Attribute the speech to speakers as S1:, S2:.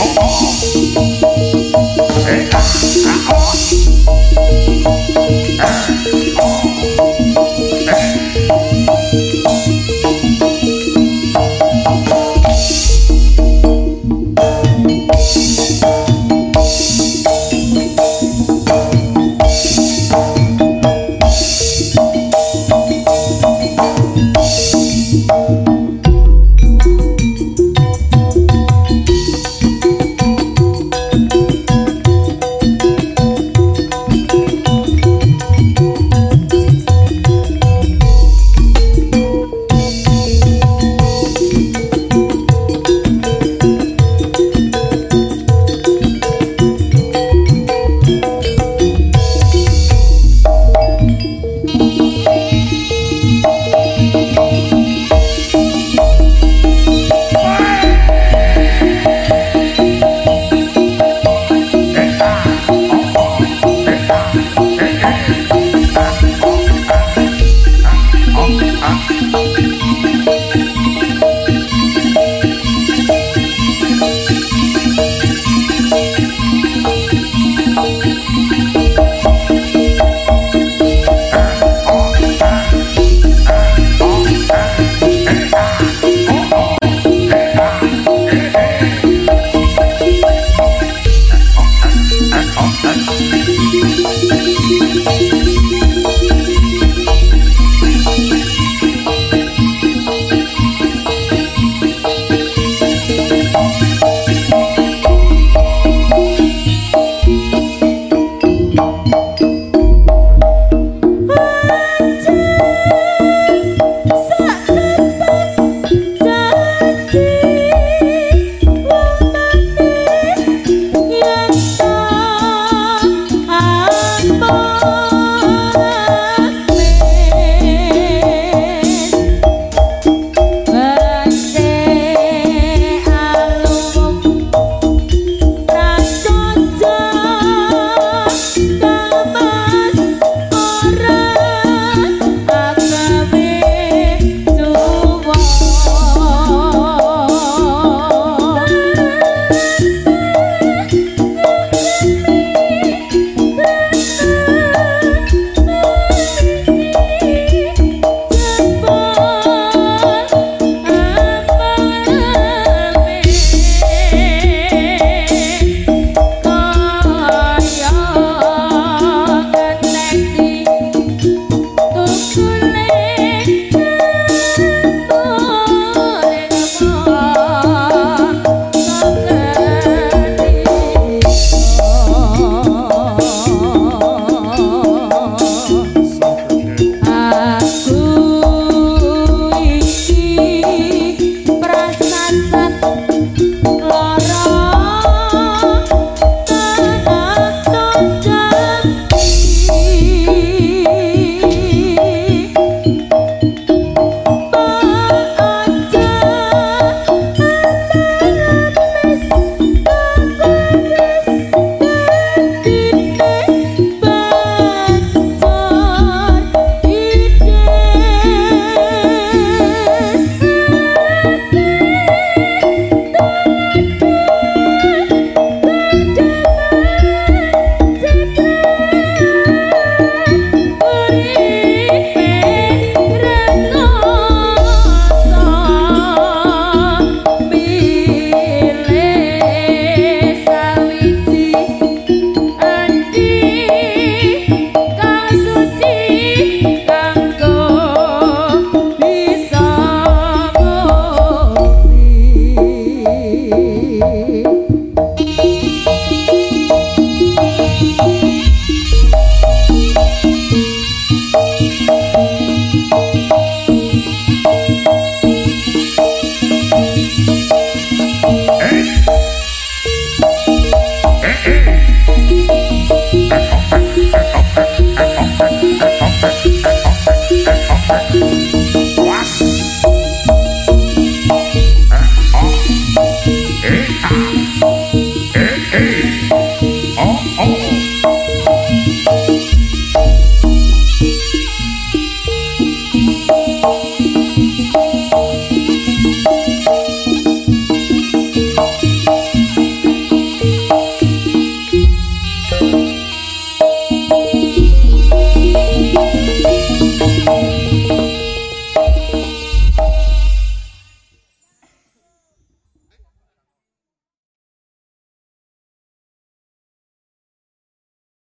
S1: Oh, oh. Hey, ah, ah, oh.